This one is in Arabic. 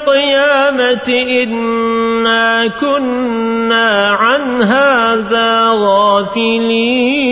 الْقِيَامَةِ إِنَّا كُنَّا عَنْ هَٰذَا غَافِلِينَ.